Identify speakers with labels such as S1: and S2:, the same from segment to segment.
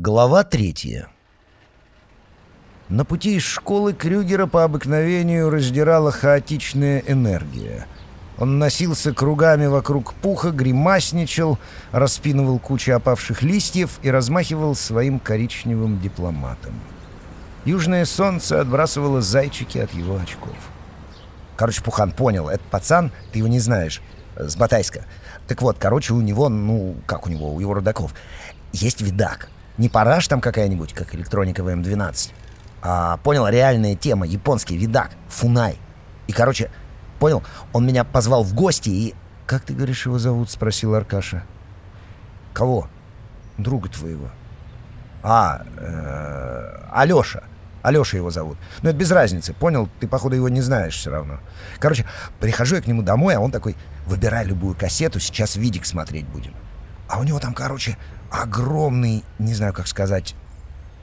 S1: Глава третья. На пути из школы Крюгера по обыкновению раздирала хаотичная энергия. Он носился кругами вокруг пуха, гримасничал, распинывал кучу опавших листьев и размахивал своим коричневым дипломатом. Южное солнце отбрасывало зайчики от его очков. Короче, Пухан понял, этот пацан, ты его не знаешь, с Батайска. Так вот, короче, у него, ну, как у него, у его родаков, есть видак — не параш там какая-нибудь, как электроника ВМ-12, а, понял, реальная тема, японский видак, фунай. И, короче, понял, он меня позвал в гости и... «Как ты говоришь, его зовут?» — спросил Аркаша. «Кого?» «Друга твоего». «А, э, Алеша. Алеша его зовут. Но это без разницы, понял? Ты, походу, его не знаешь все равно. Короче, прихожу я к нему домой, а он такой, выбирай любую кассету, сейчас видик смотреть будем. А у него там, короче, огромный, не знаю, как сказать,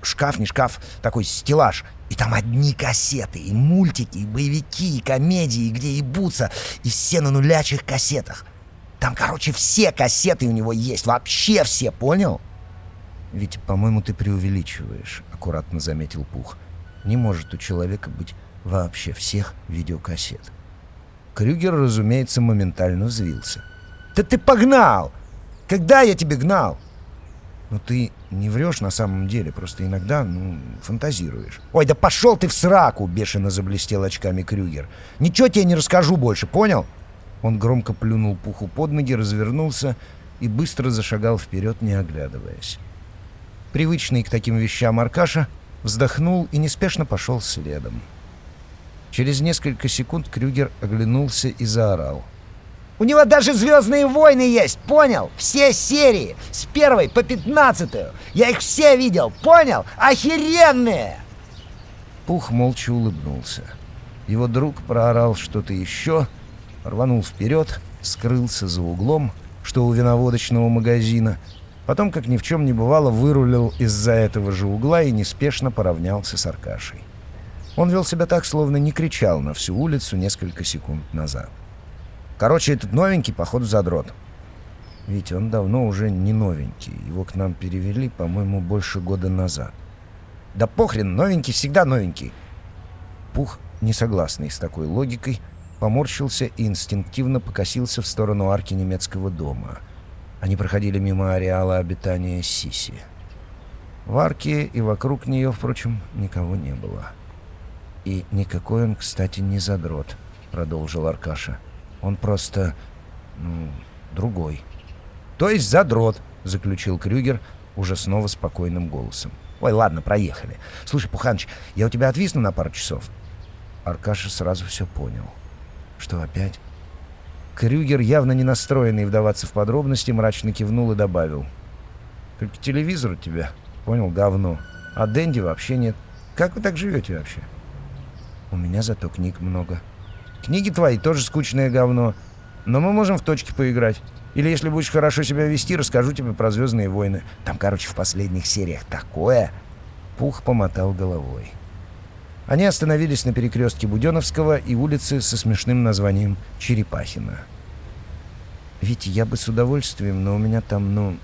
S1: шкаф, не шкаф, такой стеллаж. И там одни кассеты, и мультики, и боевики, и комедии, где ебутся, и все на нулячих кассетах. Там, короче, все кассеты у него есть, вообще все, понял? Ведь, по-моему, ты преувеличиваешь, аккуратно заметил Пух. Не может у человека быть вообще всех видеокассет. Крюгер, разумеется, моментально взвился. «Да ты погнал! Когда я тебе гнал?» Но ты не врешь на самом деле, просто иногда, ну, фантазируешь. «Ой, да пошел ты в сраку!» — бешено заблестел очками Крюгер. «Ничего тебе не расскажу больше, понял?» Он громко плюнул пуху под ноги, развернулся и быстро зашагал вперед, не оглядываясь. Привычный к таким вещам Аркаша вздохнул и неспешно пошел следом. Через несколько секунд Крюгер оглянулся и заорал — у него даже «Звездные войны» есть, понял? Все серии, с первой по пятнадцатую. Я их все видел, понял? Охеренные!» Пух молча улыбнулся. Его друг проорал что-то еще, рванул вперед, скрылся за углом, что у виноводочного магазина. Потом, как ни в чем не бывало, вырулил из-за этого же угла и неспешно поравнялся с Аркашей. Он вел себя так, словно не кричал на всю улицу несколько секунд назад. Короче, этот новенький, походу, задрот. Ведь он давно уже не новенький. Его к нам перевели, по-моему, больше года назад. Да похрен, новенький всегда новенький. Пух, не согласный с такой логикой, поморщился и инстинктивно покосился в сторону арки немецкого дома. Они проходили мимо ареала обитания Сиси. В арке и вокруг нее, впрочем, никого не было. «И никакой он, кстати, не задрот», — продолжил Аркаша. Он просто... ну, другой. То есть задрот, заключил Крюгер уже снова спокойным голосом. Ой, ладно, проехали. Слушай, Пуханыч, я у тебя отвисну на пару часов. Аркаша сразу все понял. Что опять? Крюгер, явно не настроенный вдаваться в подробности, мрачно кивнул и добавил. Только телевизор у тебя, понял, говно. А Дэнди вообще нет. Как вы так живете вообще? У меня зато книг много. Книги твои тоже скучное говно. Но мы можем в точке поиграть. Или если будешь хорошо себя вести, расскажу тебе про «Звездные войны». Там, короче, в последних сериях такое...» Пух помотал головой. Они остановились на перекрестке Буденовского и улицы со смешным названием Черепахина. «Витя, я бы с удовольствием, но у меня там, ну,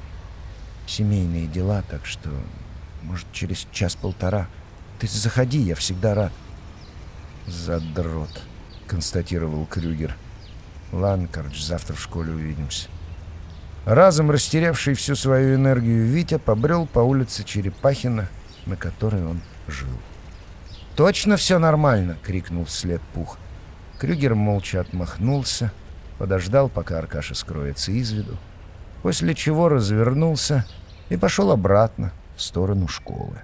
S1: семейные дела, так что, может, через час-полтора. Ты заходи, я всегда рад». «Задрот», констатировал Крюгер. «Ладно, завтра в школе увидимся». Разом растерявший всю свою энергию Витя побрел по улице Черепахина, на которой он жил. «Точно все нормально!» — крикнул вслед Пух. Крюгер молча отмахнулся, подождал, пока Аркаша скроется из виду, после чего развернулся и пошел обратно в сторону школы.